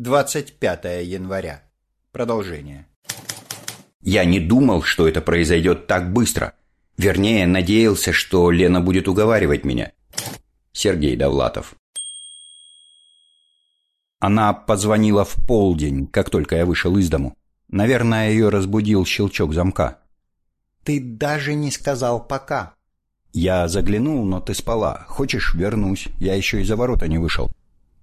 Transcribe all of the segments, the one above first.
25 января. Продолжение. Я не думал, что это произойдет так быстро. Вернее, надеялся, что Лена будет уговаривать меня. Сергей Довлатов. Она позвонила в полдень, как только я вышел из дому. Наверное, ее разбудил щелчок замка. «Ты даже не сказал «пока». «Я заглянул, но ты спала. Хочешь, вернусь. Я еще и за ворота не вышел».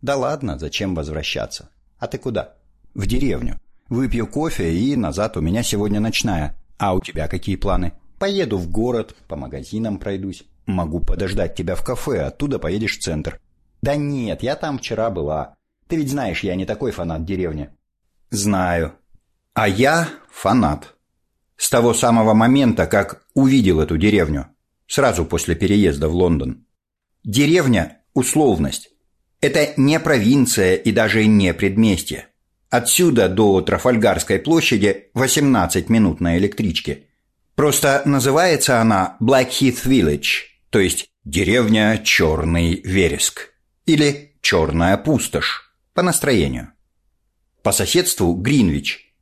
«Да ладно, зачем возвращаться? А ты куда?» «В деревню. Выпью кофе и назад у меня сегодня ночная. А у тебя какие планы?» «Поеду в город, по магазинам пройдусь». «Могу подождать тебя в кафе, оттуда поедешь в центр». «Да нет, я там вчера была. Ты ведь знаешь, я не такой фанат деревни». «Знаю. А я фанат. С того самого момента, как увидел эту деревню. Сразу после переезда в Лондон. Деревня – условность. Это не провинция и даже не предместье. Отсюда до Трафальгарской площади 18 минут на электричке. Просто называется она Blackheath Village, то есть деревня Черный Вереск. Или Черная Пустошь, по настроению. По соседству Гринвич.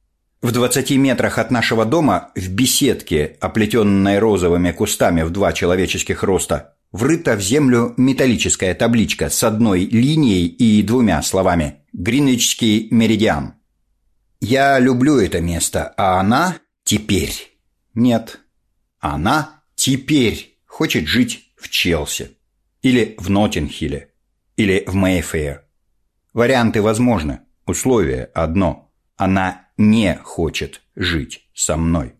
В 20 метрах от нашего дома в беседке, оплетенной розовыми кустами в два человеческих роста, врыта в землю металлическая табличка с одной линией и двумя словами «Гринвичский меридиан». Я люблю это место, а она теперь... Нет, она теперь хочет жить в Челси. Или в Ноттингхилле. Или в Мэйфэйр. Варианты возможны. Условие одно. Она не хочет жить со мной.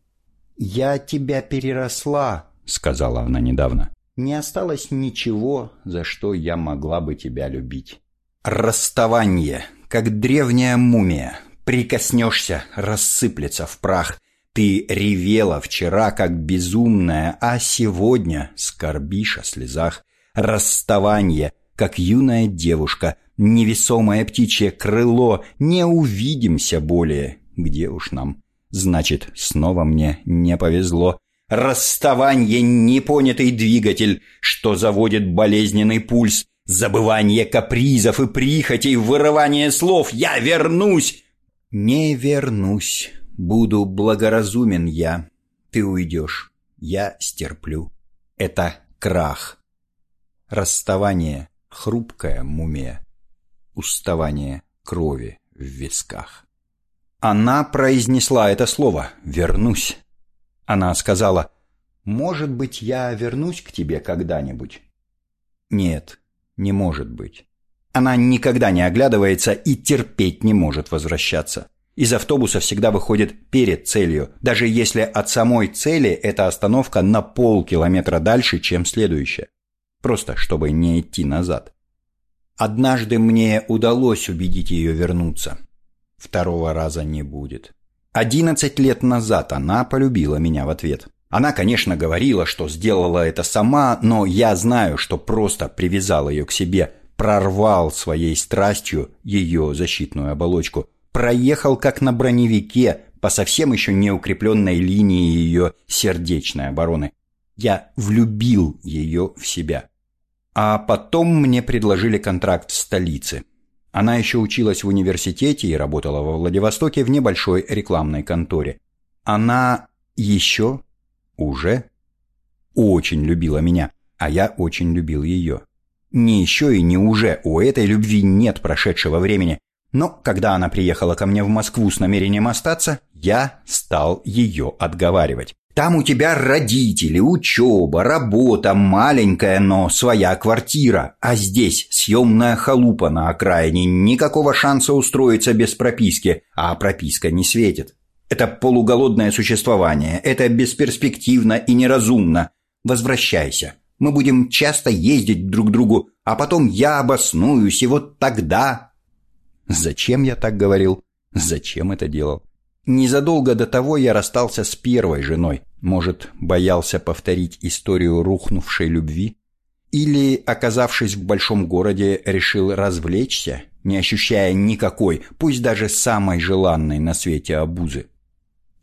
«Я тебя переросла», — сказала она недавно. Не осталось ничего, за что я могла бы тебя любить. Расставание, как древняя мумия. Прикоснешься, рассыплется в прах. Ты ревела вчера, как безумная, а сегодня скорбишь о слезах. Расставание, как юная девушка, невесомое птичье крыло, не увидимся более. Где уж нам? Значит, снова мне не повезло. Расставание — непонятый двигатель, что заводит болезненный пульс, забывание капризов и прихотей, вырывание слов «Я вернусь!» Не вернусь, буду благоразумен я. Ты уйдешь, я стерплю. Это крах. Расставание — хрупкая мумия. Уставание крови в висках. Она произнесла это слово «вернусь». Она сказала, «Может быть, я вернусь к тебе когда-нибудь?» Нет, не может быть. Она никогда не оглядывается и терпеть не может возвращаться. Из автобуса всегда выходит перед целью, даже если от самой цели эта остановка на полкилометра дальше, чем следующая. Просто чтобы не идти назад. Однажды мне удалось убедить ее вернуться. Второго раза не будет. Одиннадцать лет назад она полюбила меня в ответ. Она, конечно, говорила, что сделала это сама, но я знаю, что просто привязал ее к себе, прорвал своей страстью ее защитную оболочку, проехал как на броневике по совсем еще не укрепленной линии ее сердечной обороны. Я влюбил ее в себя. А потом мне предложили контракт в столице – она еще училась в университете и работала во Владивостоке в небольшой рекламной конторе. Она еще, уже, очень любила меня, а я очень любил ее. Не еще и не уже, у этой любви нет прошедшего времени. Но когда она приехала ко мне в Москву с намерением остаться, я стал ее отговаривать. Там у тебя родители, учеба, работа, маленькая, но своя квартира. А здесь съемная халупа на окраине, никакого шанса устроиться без прописки, а прописка не светит. Это полуголодное существование, это бесперспективно и неразумно. Возвращайся. Мы будем часто ездить друг к другу, а потом я обоснуюсь, и вот тогда... Зачем я так говорил? Зачем это делал? Незадолго до того я расстался с первой женой. Может, боялся повторить историю рухнувшей любви? Или, оказавшись в большом городе, решил развлечься, не ощущая никакой, пусть даже самой желанной на свете обузы?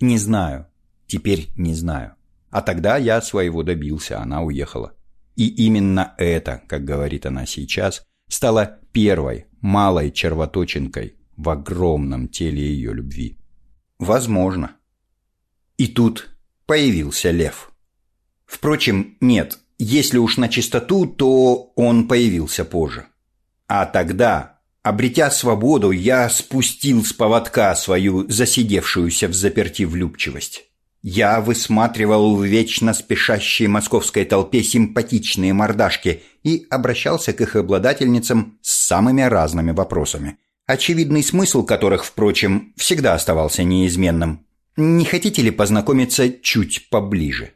Не знаю. Теперь не знаю. А тогда я своего добился, она уехала. И именно это, как говорит она сейчас, стало первой малой червоточинкой в огромном теле ее любви. Возможно. И тут появился лев. Впрочем, нет, если уж на чистоту, то он появился позже. А тогда, обретя свободу, я спустил с поводка свою засидевшуюся в заперти влюбчивость. Я высматривал в вечно спешащей московской толпе симпатичные мордашки и обращался к их обладательницам с самыми разными вопросами, очевидный смысл которых, впрочем, всегда оставался неизменным. Не хотите ли познакомиться чуть поближе?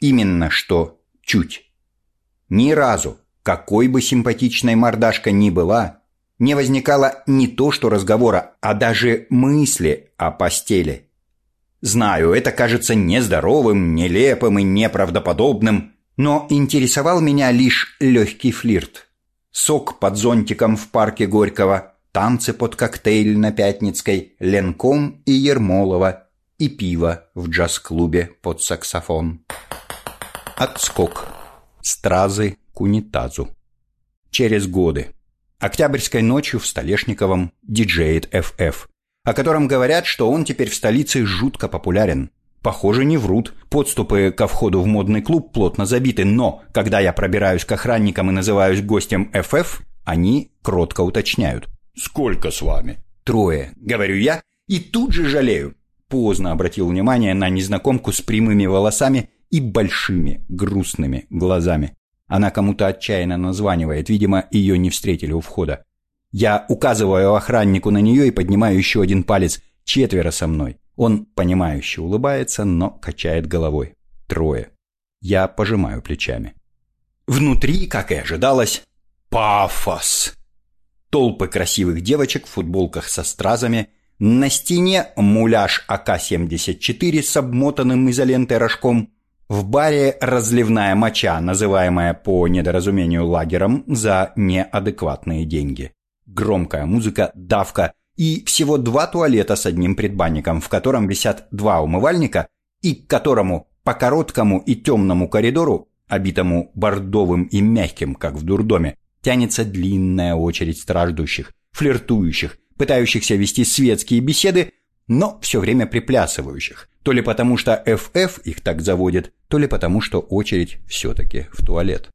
Именно что чуть. Ни разу, какой бы симпатичной мордашка ни была, не возникало не то что разговора, а даже мысли о постели. Знаю, это кажется нездоровым, нелепым и неправдоподобным, но интересовал меня лишь легкий флирт. Сок под зонтиком в парке Горького, танцы под коктейль на Пятницкой, Ленком и Ермолова и пиво в джаз-клубе под саксофон. Отскок. Стразы к унитазу. Через годы. Октябрьской ночью в Столешниковом диджеет ФФ о котором говорят, что он теперь в столице жутко популярен. Похоже, не врут. Подступы ко входу в модный клуб плотно забиты, но когда я пробираюсь к охранникам и называюсь гостем ФФ, они кротко уточняют. «Сколько с вами?» «Трое», — говорю я, и тут же жалею. Поздно обратил внимание на незнакомку с прямыми волосами и большими грустными глазами. Она кому-то отчаянно названивает, видимо, ее не встретили у входа. Я указываю охраннику на нее и поднимаю еще один палец. Четверо со мной. Он, понимающе улыбается, но качает головой. Трое. Я пожимаю плечами. Внутри, как и ожидалось, пафос. Толпы красивых девочек в футболках со стразами. На стене муляж АК-74 с обмотанным изолентой рожком. В баре разливная моча, называемая по недоразумению лагером за неадекватные деньги громкая музыка, давка и всего два туалета с одним предбанником, в котором висят два умывальника и к которому по короткому и темному коридору, обитому бордовым и мягким, как в дурдоме, тянется длинная очередь страждущих, флиртующих, пытающихся вести светские беседы, но все время приплясывающих. То ли потому, что ФФ их так заводит, то ли потому, что очередь все-таки в туалет.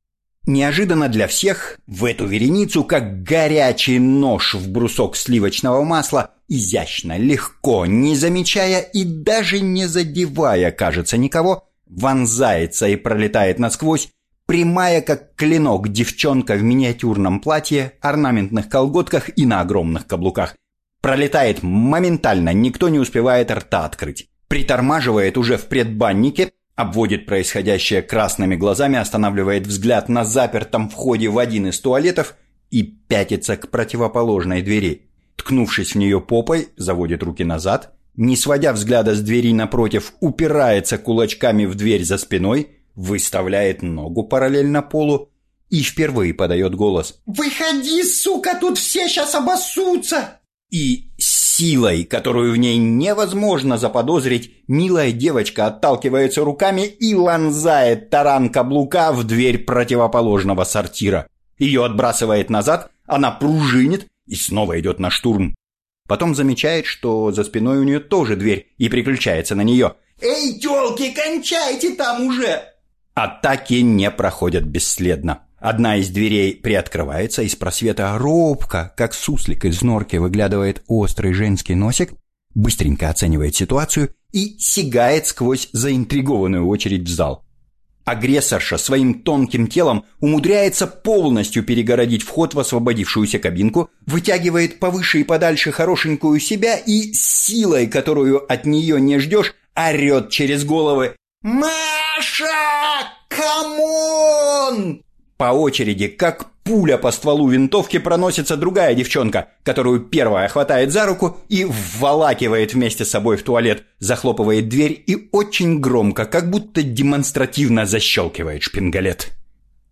Неожиданно для всех в эту вереницу, как горячий нож в брусок сливочного масла, изящно, легко, не замечая и даже не задевая, кажется, никого, вонзается и пролетает насквозь, прямая как клинок девчонка в миниатюрном платье, орнаментных колготках и на огромных каблуках. Пролетает моментально, никто не успевает рта открыть. Притормаживает уже в предбаннике, обводит происходящее красными глазами, останавливает взгляд на запертом входе в один из туалетов и пятится к противоположной двери. Ткнувшись в нее попой, заводит руки назад, не сводя взгляда с двери напротив, упирается кулачками в дверь за спиной, выставляет ногу параллельно полу и впервые подает голос. «Выходи, сука, тут все сейчас обоссутся!» И силой, которую в ней невозможно заподозрить, милая девочка отталкивается руками и ланзает таран каблука в дверь противоположного сортира. Ее отбрасывает назад, она пружинит и снова идет на штурм. Потом замечает, что за спиной у нее тоже дверь и приключается на нее. «Эй, тёлки, кончайте там уже!» Атаки не проходят бесследно. Одна из дверей приоткрывается, из просвета робко, как суслик из норки, выглядывает острый женский носик, быстренько оценивает ситуацию и сигает сквозь заинтригованную очередь в зал. Агрессорша своим тонким телом умудряется полностью перегородить вход в освободившуюся кабинку, вытягивает повыше и подальше хорошенькую себя и силой, которую от нее не ждешь, орет через головы «Маша! Come on!» По очереди, как пуля по стволу винтовки, проносится другая девчонка, которую первая хватает за руку и вволакивает вместе с собой в туалет, захлопывает дверь и очень громко, как будто демонстративно защелкивает шпингалет.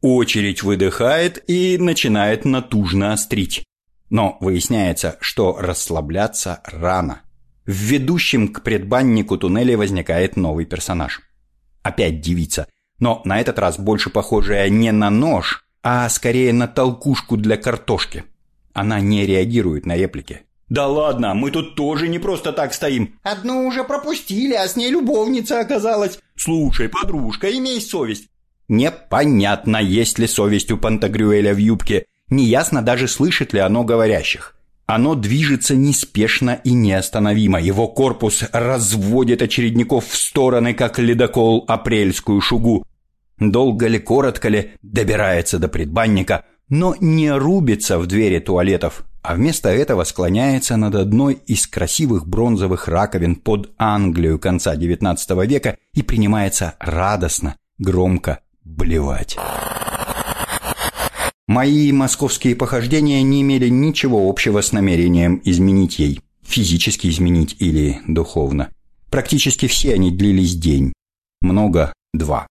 Очередь выдыхает и начинает натужно острить. Но выясняется, что расслабляться рано. В ведущем к предбаннику туннеле возникает новый персонаж. Опять девица – но на этот раз больше похожая не на нож, а скорее на толкушку для картошки. Она не реагирует на реплики. «Да ладно, мы тут тоже не просто так стоим. Одну уже пропустили, а с ней любовница оказалась. Слушай, подружка, имей совесть». Непонятно, есть ли совесть у Пантагрюэля в юбке. Неясно даже, слышит ли оно говорящих. Оно движется неспешно и неостановимо. Его корпус разводит очередников в стороны, как ледокол апрельскую шугу. Долго ли, коротко ли, добирается до предбанника, но не рубится в двери туалетов, а вместо этого склоняется над одной из красивых бронзовых раковин под Англию конца XIX века и принимается радостно, громко блевать. Мои московские похождения не имели ничего общего с намерением изменить ей, физически изменить или духовно. Практически все они длились день, много – два.